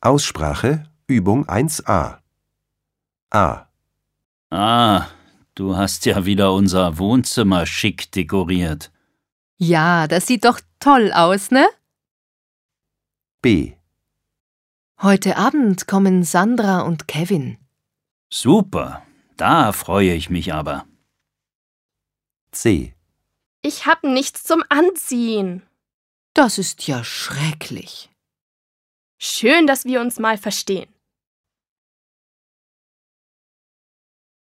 Aussprache Übung 1a. A. Ah, du hast ja wieder unser Wohnzimmer schick dekoriert. Ja, das sieht doch toll aus, ne? B. Heute Abend kommen Sandra und Kevin. Super, da freue ich mich aber. C. Ich hab nichts zum Anziehen. Das ist ja schrecklich. Schön, dass wir uns mal verstehen.